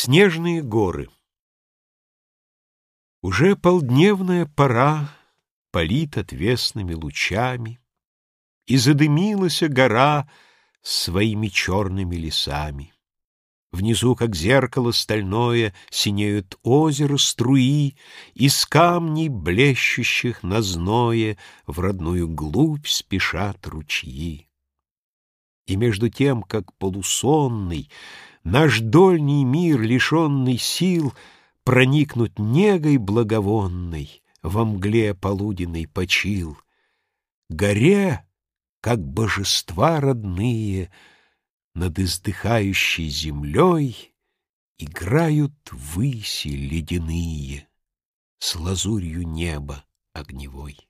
Снежные горы Уже полдневная пора Палит отвесными лучами, И задымилась гора Своими черными лесами. Внизу, как зеркало стальное, Синеют озеро струи, Из камней, блещущих на зное, В родную глубь спешат ручьи. И между тем, как полусонный, Наш дольний мир, лишенный сил, Проникнуть негой благовонной Во мгле полуденной почил. Горе, как божества родные, Над издыхающей землей Играют выси ледяные С лазурью неба огневой.